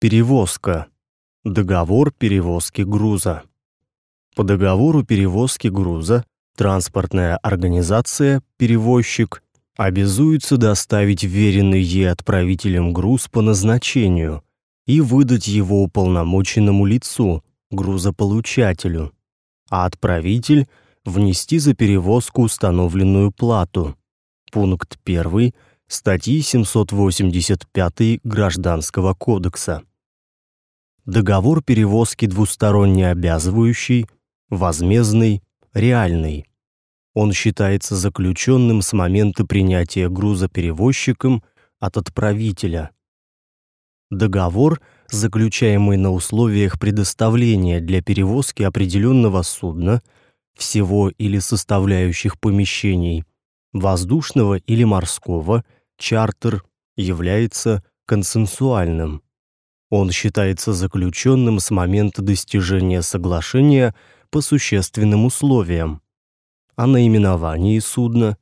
Перевозка. Договор перевозки груза. По договору перевозки груза транспортная организация, перевозчик, обязуется доставить веренный ей отправителем груз по назначению и выдать его уполномоченному лицу, грузополучателю, а отправитель внести за перевозку установленную плату. Пункт 1 статьи 785 Гражданского кодекса. Договор перевозки двусторонне обязывающий, возмездный, реальный. Он считается заключенным с момента принятия груза перевозчиком от отправителя. Договор, заключаемый на условиях предоставления для перевозки определенного судна, всего или составляющих помещений, воздушного или морского, чартер, является консенсуальным. Он считается заключенным с момента достижения соглашения по существенным условиям. О наименовании судна,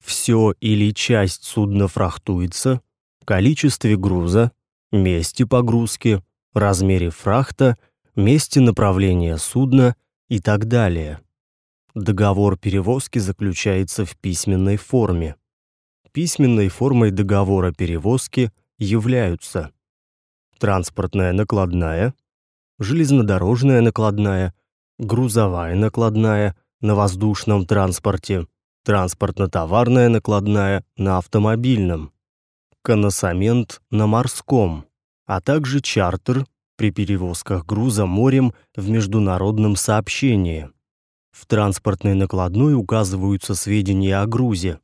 все или часть судна фрахтуется, количестве груза, месте погрузки, размере фрахта, месте направления судна и так далее. Договор перевозки заключается в письменной форме. Письменной формой договора перевозки являются транспортная накладная, железнодорожная накладная, грузовая накладная на воздушном транспорте, транспортно-товарная накладная на автомобильном, коносамент на морском, а также чартер при перевозках груза морем в международном сообщении. В транспортной накладной указываются сведения о грузе,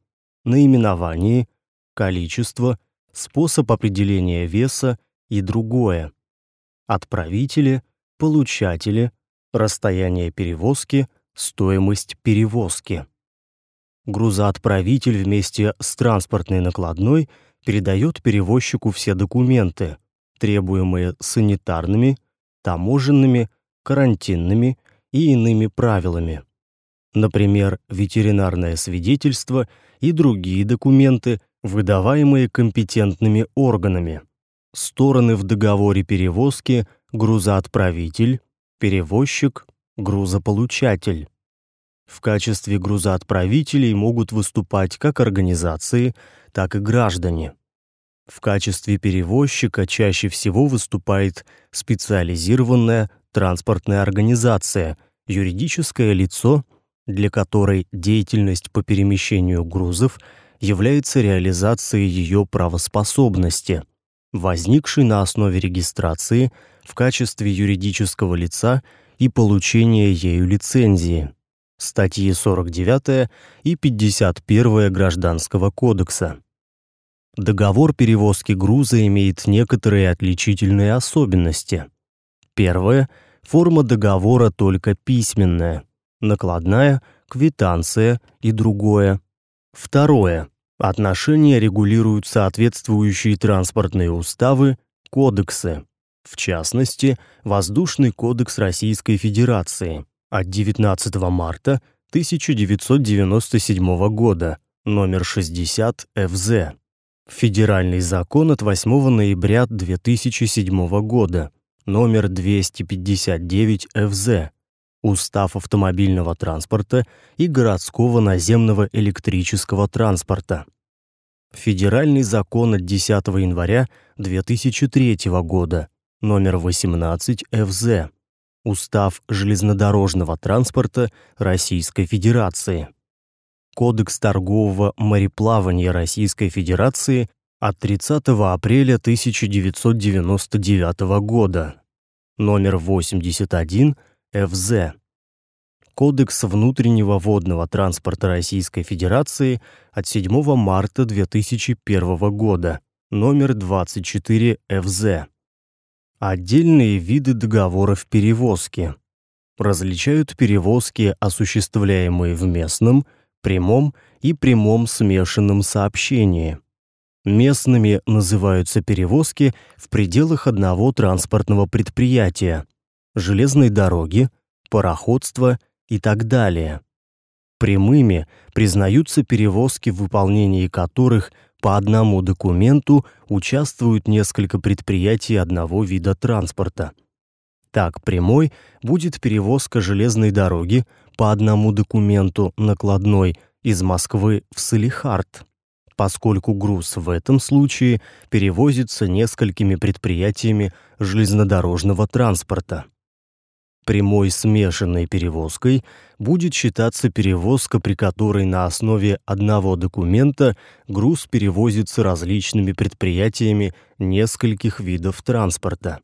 наименовании, количество, способ определения веса и другое. Отправители, получатели, расстояние перевозки, стоимость перевозки. Грузоотправитель вместе с транспортной накладной передает перевозчику все документы, требуемые санитарными, таможенными, карантинными и иными правилами. Например, ветеринарное свидетельство и другие документы, выдаваемые компетентными органами. Стороны в договоре перевозки грузоотправитель, перевозчик, грузополучатель. В качестве грузоотправителей могут выступать как организации, так и граждане. В качестве перевозчика чаще всего выступает специализированная транспортная организация, юридическое лицо, для которой деятельность по перемещению грузов является реализацией ее правоспособности – возникший на основе регистрации в качестве юридического лица и получения ею лицензии. Статьи 49 и 51 Гражданского кодекса. Договор перевозки груза имеет некоторые отличительные особенности. Первое форма договора только письменная, накладная, квитанция и другое. Второе Отношения регулируют соответствующие транспортные уставы, кодексы. В частности, Воздушный кодекс Российской Федерации от 19 марта 1997 года, номер 60 ФЗ. Федеральный закон от 8 ноября 2007 года, номер 259 ФЗ. Устав автомобильного транспорта и городского наземного электрического транспорта. Федеральный закон от 10 января 2003 года, номер 18 ФЗ. Устав железнодорожного транспорта Российской Федерации. Кодекс торгового мореплавания Российской Федерации от 30 апреля 1999 года, номер 81 ФЗ. Кодекс внутреннего водного транспорта Российской Федерации от 7 марта 2001 года, номер 24 ФЗ. Отдельные виды договоров перевозки. Различают перевозки, осуществляемые в местном, прямом и прямом смешанном сообщении. Местными называются перевозки в пределах одного транспортного предприятия, железной дороги, пароходства и так далее. Прямыми признаются перевозки, в выполнении которых по одному документу участвуют несколько предприятий одного вида транспорта. Так, прямой будет перевозка железной дороги по одному документу накладной из Москвы в Салихард, поскольку груз в этом случае перевозится несколькими предприятиями железнодорожного транспорта. Прямой смешанной перевозкой будет считаться перевозка, при которой на основе одного документа груз перевозится различными предприятиями нескольких видов транспорта.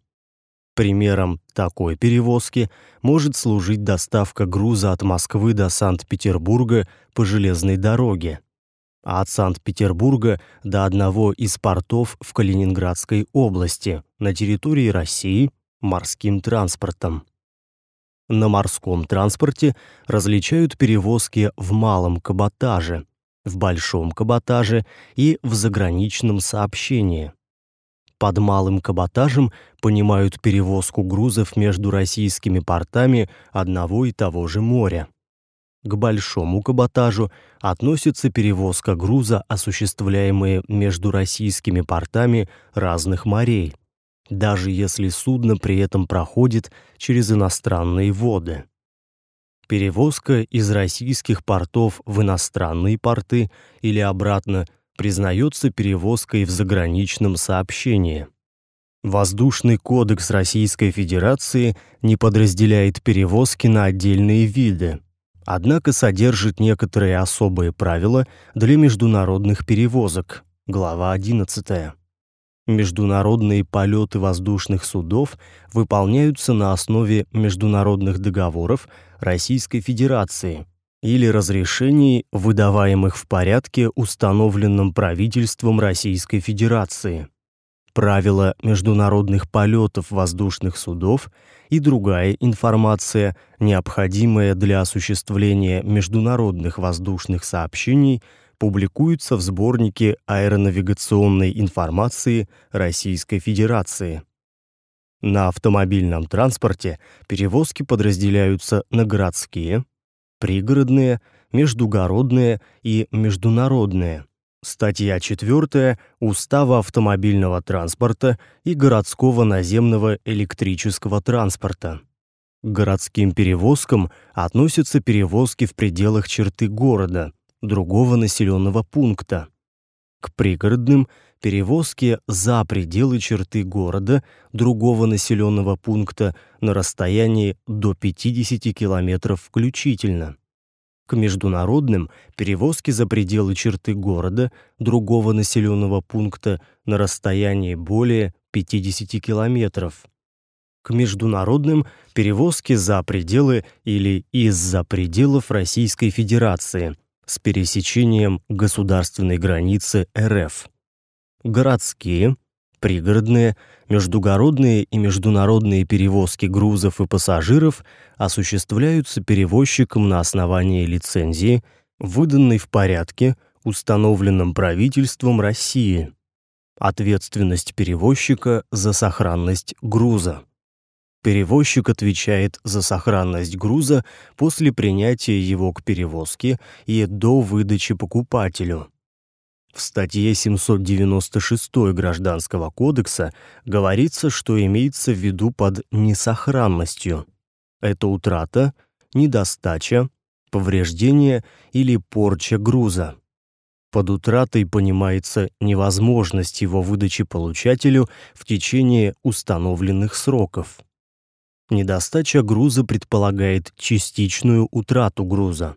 Примером такой перевозки может служить доставка груза от Москвы до Санкт-Петербурга по железной дороге, а от Санкт-Петербурга до одного из портов в Калининградской области на территории России морским транспортом. На морском транспорте различают перевозки в малом каботаже, в большом каботаже и в заграничном сообщении. Под малым каботажем понимают перевозку грузов между российскими портами одного и того же моря. К большому каботажу относится перевозка груза, осуществляемая между российскими портами разных морей, даже если судно при этом проходит через иностранные воды. Перевозка из российских портов в иностранные порты или обратно признается перевозкой в заграничном сообщении. Воздушный кодекс Российской Федерации не подразделяет перевозки на отдельные виды, однако содержит некоторые особые правила для международных перевозок. Глава 11. Международные полеты воздушных судов выполняются на основе международных договоров Российской Федерации или разрешений, выдаваемых в порядке, установленном правительством Российской Федерации. Правила международных полетов воздушных судов и другая информация, необходимая для осуществления международных воздушных сообщений – публикуются в сборнике аэронавигационной информации Российской Федерации. На автомобильном транспорте перевозки подразделяются на городские, пригородные, междугородные и международные. Статья 4 Устава автомобильного транспорта и городского наземного электрического транспорта. К городским перевозкам относятся перевозки в пределах черты города, другого населенного пункта. К пригородным перевозки за пределы черты города другого населенного пункта на расстоянии до 50 километров включительно. К международным перевозки за пределы черты города другого населенного пункта на расстоянии более 50 километров. К международным перевозки за пределы или из-за пределов Российской Федерации с пересечением государственной границы РФ. Городские, пригородные, междугородные и международные перевозки грузов и пассажиров осуществляются перевозчиком на основании лицензии, выданной в порядке, установленном правительством России. Ответственность перевозчика за сохранность груза. Перевозчик отвечает за сохранность груза после принятия его к перевозке и до выдачи покупателю. В статье 796 Гражданского кодекса говорится, что имеется в виду под несохранностью. Это утрата, недостача, повреждение или порча груза. Под утратой понимается невозможность его выдачи получателю в течение установленных сроков. Недостача груза предполагает частичную утрату груза.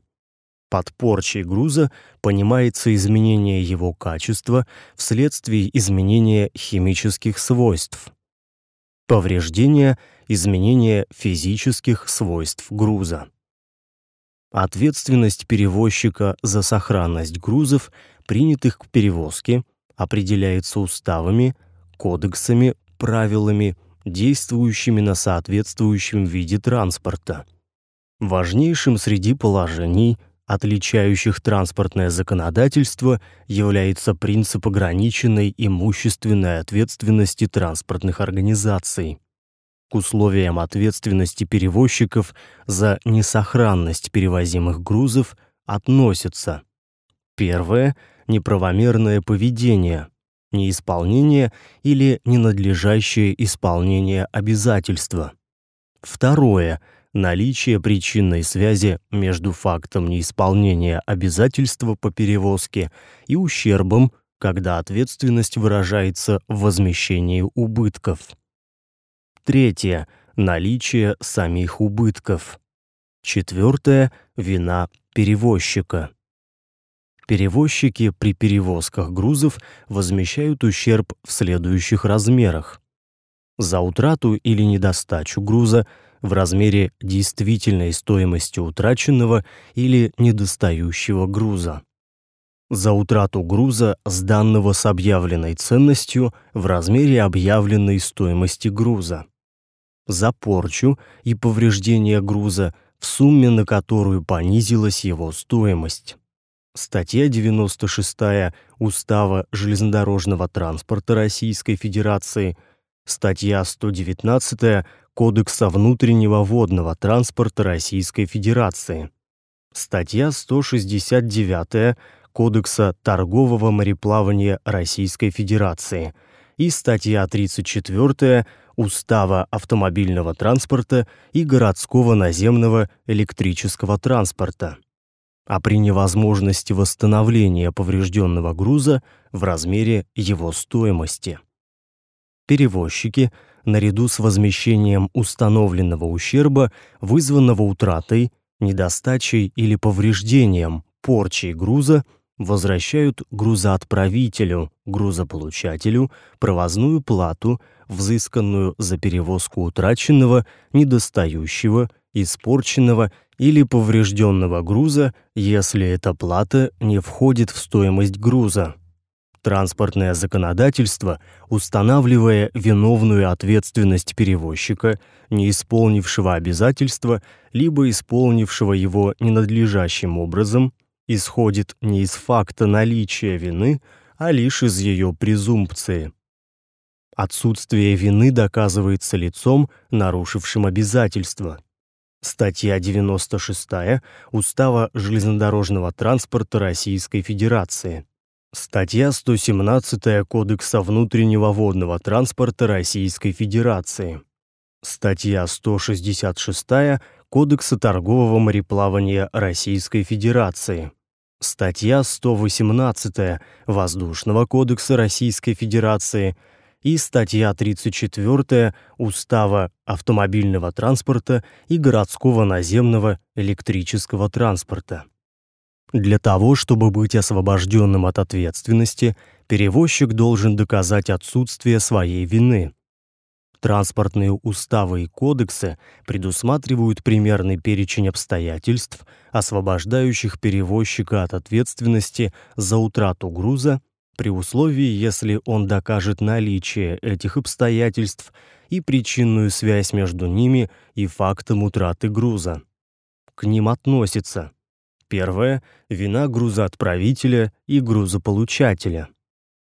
Под порчей груза понимается изменение его качества вследствие изменения химических свойств. Повреждение изменение физических свойств груза. Ответственность перевозчика за сохранность грузов, принятых к перевозке, определяется уставами, кодексами, правилами действующими на соответствующем виде транспорта. Важнейшим среди положений, отличающих транспортное законодательство, является принцип ограниченной имущественной ответственности транспортных организаций. К условиям ответственности перевозчиков за несохранность перевозимых грузов относятся Первое неправомерное поведение, неисполнение или ненадлежащее исполнение обязательства. Второе наличие причинной связи между фактом неисполнения обязательства по перевозке и ущербом, когда ответственность выражается в возмещении убытков. Третье наличие самих убытков. Четвертое вина перевозчика. Перевозчики при перевозках грузов возмещают ущерб в следующих размерах: за утрату или недостачу груза в размере действительной стоимости утраченного или недостающего груза. За утрату груза, сданного с объявленной ценностью в размере объявленной стоимости груза. За порчу и повреждение груза в сумме, на которую понизилась его стоимость. Статья 96 Устава железнодорожного транспорта Российской Федерации, статья 119 Кодекса внутреннего водного транспорта Российской Федерации. Статья 169 Кодекса торгового мореплавания Российской Федерации и статья 34 Устава автомобильного транспорта и городского наземного электрического транспорта. А при невозможности восстановления поврежденного груза в размере его стоимости. Перевозчики наряду с возмещением установленного ущерба, вызванного утратой, недостачей или повреждением, порчей груза, возвращают грузоотправителю, грузополучателю провозную плату, взысканную за перевозку утраченного, недостающего, испорченного или поврежденного груза, если эта плата не входит в стоимость груза. Транспортное законодательство, устанавливая виновную ответственность перевозчика, не исполнившего обязательства, либо исполнившего его ненадлежащим образом, исходит не из факта наличия вины, а лишь из ее презумпции. Отсутствие вины доказывается лицом, нарушившим обязательства. Статья 96 Устава железнодорожного транспорта Российской Федерации. Статья 117 Кодекса внутреннего водного транспорта Российской Федерации. Статья 166 Кодекса торгового мореплавания Российской Федерации. Статья 118 Воздушного кодекса Российской Федерации и статья 34 Устава автомобильного транспорта и городского наземного электрического транспорта. Для того, чтобы быть освобожденным от ответственности, перевозчик должен доказать отсутствие своей вины. Транспортные уставы и кодексы предусматривают примерный перечень обстоятельств, освобождающих перевозчика от ответственности за утрату груза при условии, если он докажет наличие этих обстоятельств и причинную связь между ними и фактом утраты груза. К ним относятся Первое вина грузоотправителя и грузополучателя.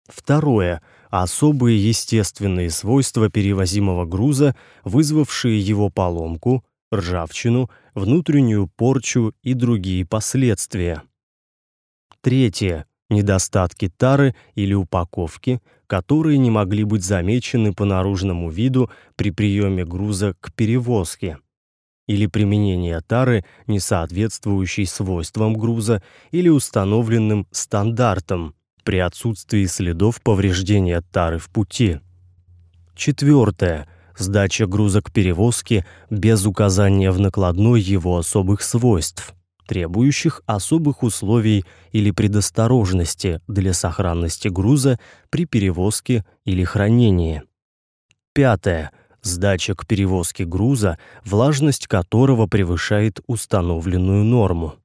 Второе особые естественные свойства перевозимого груза, вызвавшие его поломку, ржавчину, внутреннюю порчу и другие последствия. Третье недостатки тары или упаковки, которые не могли быть замечены по наружному виду при приеме груза к перевозке или применение тары, не соответствующей свойствам груза или установленным стандартам при отсутствии следов повреждения тары в пути. Четвертое. Сдача груза к перевозке без указания в накладной его особых свойств, требующих особых условий или предосторожности для сохранности груза при перевозке или хранении. Пятое сдача к перевозке груза, влажность которого превышает установленную норму.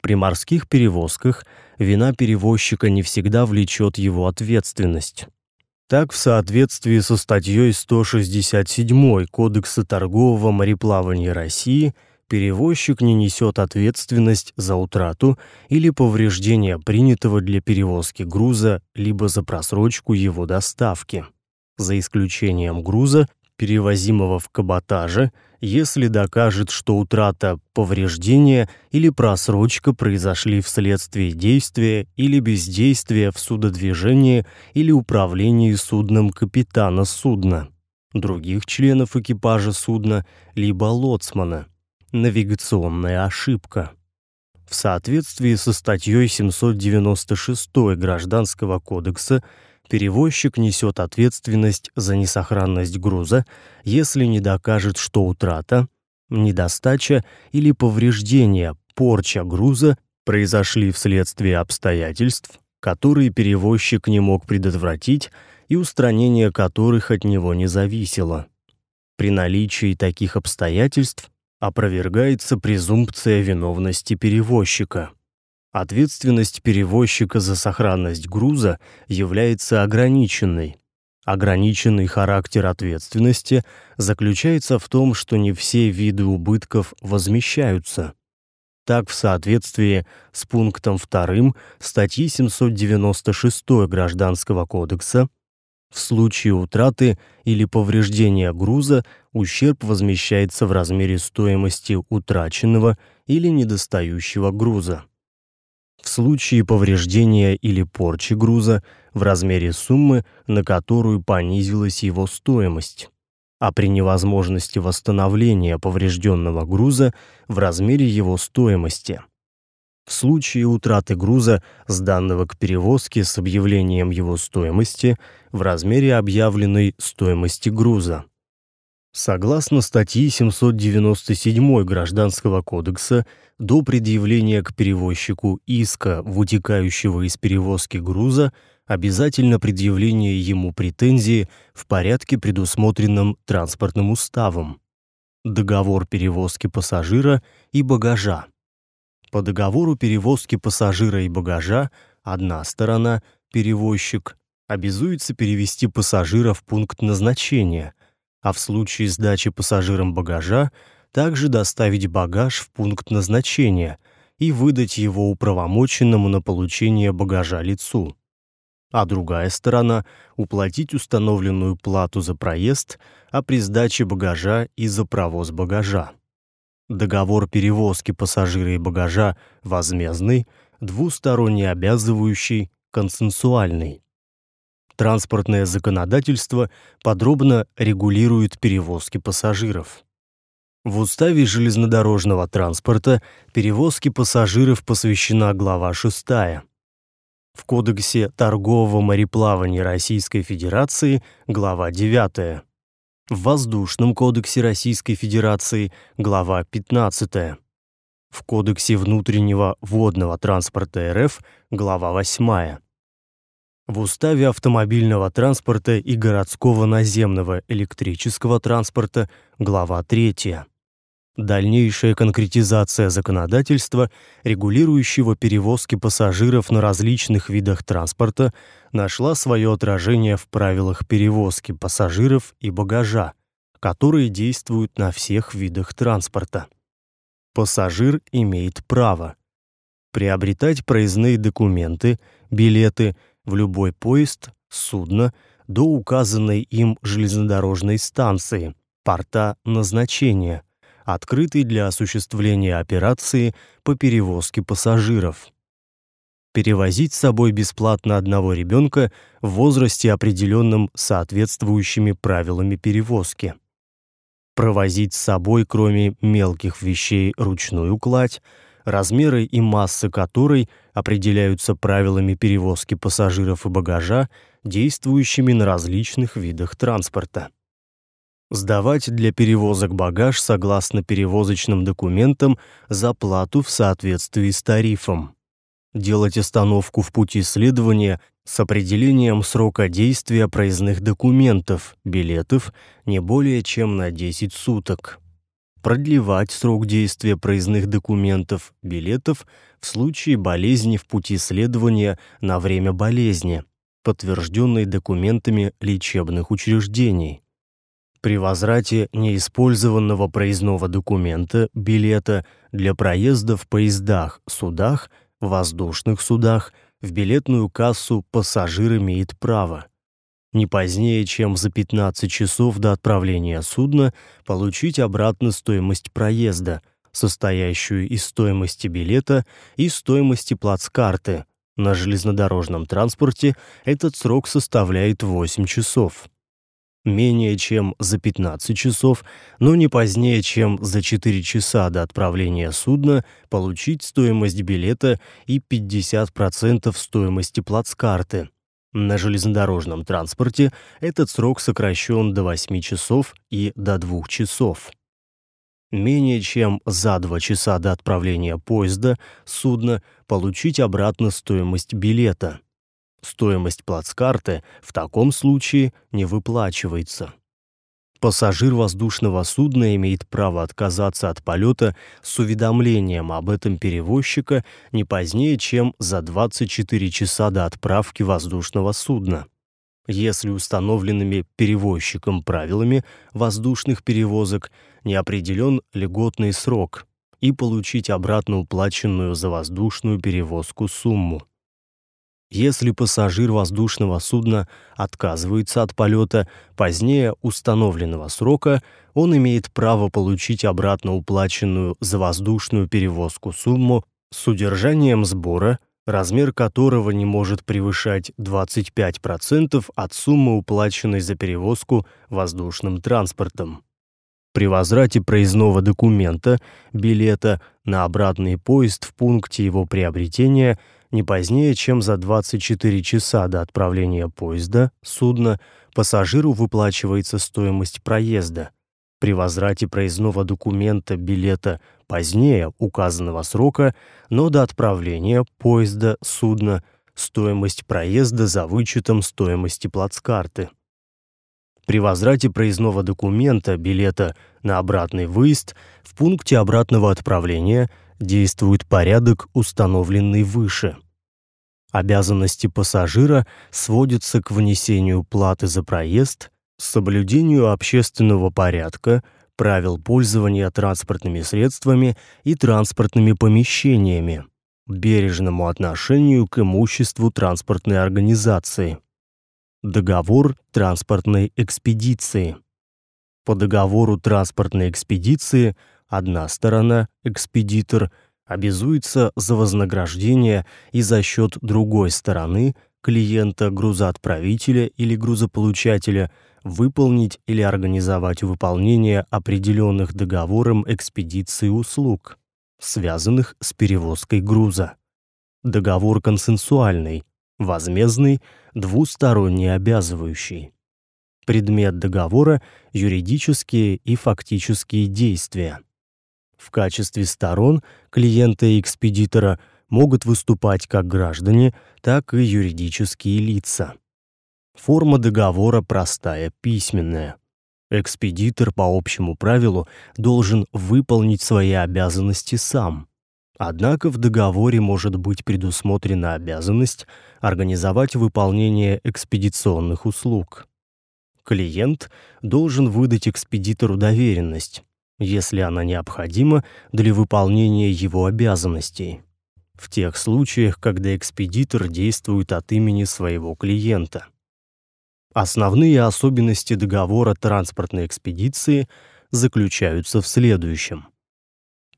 При морских перевозках вина перевозчика не всегда влечет его ответственность. Так, в соответствии со статьей 167 Кодекса торгового мореплавания России, перевозчик не несет ответственность за утрату или повреждение принятого для перевозки груза либо за просрочку его доставки за исключением груза, перевозимого в каботаже, если докажет, что утрата, повреждение или просрочка произошли вследствие действия или бездействия в судодвижении или управлении судном капитана судна, других членов экипажа судна либо лоцмана. Навигационная ошибка. В соответствии со статьей 796 Гражданского кодекса перевозчик несет ответственность за несохранность груза, если не докажет, что утрата, недостача или повреждение, порча груза произошли вследствие обстоятельств, которые перевозчик не мог предотвратить и устранение которых от него не зависело. При наличии таких обстоятельств опровергается презумпция виновности перевозчика. Ответственность перевозчика за сохранность груза является ограниченной. Ограниченный характер ответственности заключается в том, что не все виды убытков возмещаются. Так, в соответствии с пунктом 2 статьи 796 Гражданского кодекса, в случае утраты или повреждения груза ущерб возмещается в размере стоимости утраченного или недостающего груза в случае повреждения или порчи груза в размере суммы, на которую понизилась его стоимость, а при невозможности восстановления поврежденного груза в размере его стоимости. В случае утраты груза, сданного к перевозке с объявлением его стоимости в размере объявленной стоимости груза. Согласно статьи 797 Гражданского кодекса, до предъявления к перевозчику иска, вытекающего из перевозки груза, обязательно предъявление ему претензии в порядке, предусмотренном транспортным уставом. Договор перевозки пассажира и багажа. По договору перевозки пассажира и багажа одна сторона, перевозчик, обязуется перевести пассажира в пункт назначения – а в случае сдачи пассажирам багажа также доставить багаж в пункт назначения и выдать его управомоченному на получение багажа лицу. А другая сторона уплатить установленную плату за проезд, а при сдаче багажа и за провоз багажа. Договор перевозки пассажира и багажа возмездный, двусторонне обязывающий, консенсуальный. Транспортное законодательство подробно регулирует перевозки пассажиров. В Уставе железнодорожного транспорта перевозки пассажиров посвящена глава 6. В Кодексе торгового мореплавания Российской Федерации глава 9. В Воздушном кодексе Российской Федерации глава 15. В Кодексе внутреннего водного транспорта РФ глава 8 в Уставе автомобильного транспорта и городского наземного электрического транспорта, глава 3. Дальнейшая конкретизация законодательства, регулирующего перевозки пассажиров на различных видах транспорта, нашла свое отражение в правилах перевозки пассажиров и багажа, которые действуют на всех видах транспорта. Пассажир имеет право приобретать проездные документы, билеты, в любой поезд, судно до указанной им железнодорожной станции, порта назначения, открытой для осуществления операции по перевозке пассажиров. Перевозить с собой бесплатно одного ребенка в возрасте определенном соответствующими правилами перевозки. Провозить с собой, кроме мелких вещей, ручную кладь, размеры и масса которой определяются правилами перевозки пассажиров и багажа, действующими на различных видах транспорта. Сдавать для перевозок багаж согласно перевозочным документам за плату в соответствии с тарифом. Делать остановку в пути следования с определением срока действия проездных документов, билетов не более чем на 10 суток продлевать срок действия проездных документов, билетов в случае болезни в пути следования на время болезни, подтвержденной документами лечебных учреждений. При возврате неиспользованного проездного документа, билета для проезда в поездах, судах, воздушных судах, в билетную кассу пассажир имеет право не позднее, чем за 15 часов до отправления судна, получить обратно стоимость проезда, состоящую из стоимости билета и стоимости плацкарты. На железнодорожном транспорте этот срок составляет 8 часов. Менее чем за 15 часов, но не позднее, чем за 4 часа до отправления судна, получить стоимость билета и 50% стоимости плацкарты – на железнодорожном транспорте этот срок сокращен до 8 часов и до 2 часов. Менее чем за 2 часа до отправления поезда судна получить обратно стоимость билета. Стоимость плацкарты в таком случае не выплачивается. Пассажир воздушного судна имеет право отказаться от полета с уведомлением об этом перевозчика не позднее, чем за 24 часа до отправки воздушного судна. Если установленными перевозчиком правилами воздушных перевозок не определен льготный срок и получить обратно уплаченную за воздушную перевозку сумму. Если пассажир воздушного судна отказывается от полета позднее установленного срока, он имеет право получить обратно уплаченную за воздушную перевозку сумму с удержанием сбора, размер которого не может превышать 25% от суммы, уплаченной за перевозку воздушным транспортом. При возврате проездного документа, билета на обратный поезд в пункте его приобретения – не позднее, чем за 24 часа до отправления поезда, судна, пассажиру выплачивается стоимость проезда. При возврате проездного документа билета позднее указанного срока, но до отправления поезда, судна, стоимость проезда за вычетом стоимости плацкарты. При возврате проездного документа билета на обратный выезд в пункте обратного отправления – действует порядок, установленный выше. Обязанности пассажира сводятся к внесению платы за проезд, соблюдению общественного порядка, правил пользования транспортными средствами и транспортными помещениями, бережному отношению к имуществу транспортной организации. Договор транспортной экспедиции. По договору транспортной экспедиции – Одна сторона, экспедитор, обязуется за вознаграждение и за счет другой стороны, клиента, грузоотправителя или грузополучателя, выполнить или организовать выполнение определенных договором экспедиции услуг, связанных с перевозкой груза. Договор консенсуальный, возмездный, двусторонне обязывающий. Предмет договора юридические и фактические действия. В качестве сторон клиента и экспедитора могут выступать как граждане, так и юридические лица. Форма договора простая, письменная. Экспедитор по общему правилу должен выполнить свои обязанности сам. Однако в договоре может быть предусмотрена обязанность организовать выполнение экспедиционных услуг. Клиент должен выдать экспедитору доверенность, если она необходима для выполнения его обязанностей. В тех случаях, когда экспедитор действует от имени своего клиента. Основные особенности договора транспортной экспедиции заключаются в следующем.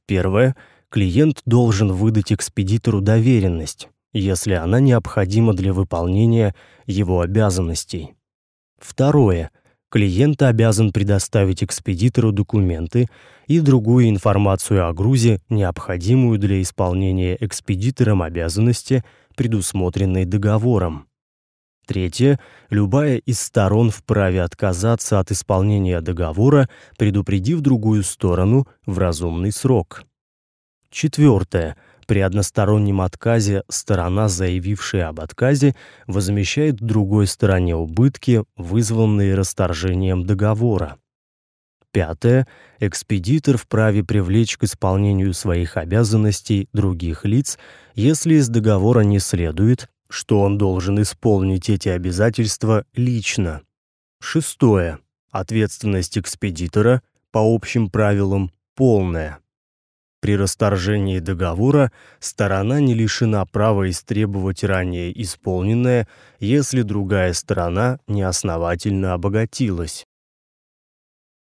Первое клиент должен выдать экспедитору доверенность, если она необходима для выполнения его обязанностей. Второе клиент обязан предоставить экспедитору документы и другую информацию о грузе, необходимую для исполнения экспедитором обязанности, предусмотренной договором. Третье. Любая из сторон вправе отказаться от исполнения договора, предупредив другую сторону в разумный срок. Четвертое. При одностороннем отказе сторона, заявившая об отказе, возмещает другой стороне убытки, вызванные расторжением договора. Пятое. Экспедитор вправе привлечь к исполнению своих обязанностей других лиц, если из договора не следует, что он должен исполнить эти обязательства лично. Шестое. Ответственность экспедитора по общим правилам полная. При расторжении договора сторона не лишена права истребовать ранее исполненное, если другая сторона неосновательно обогатилась.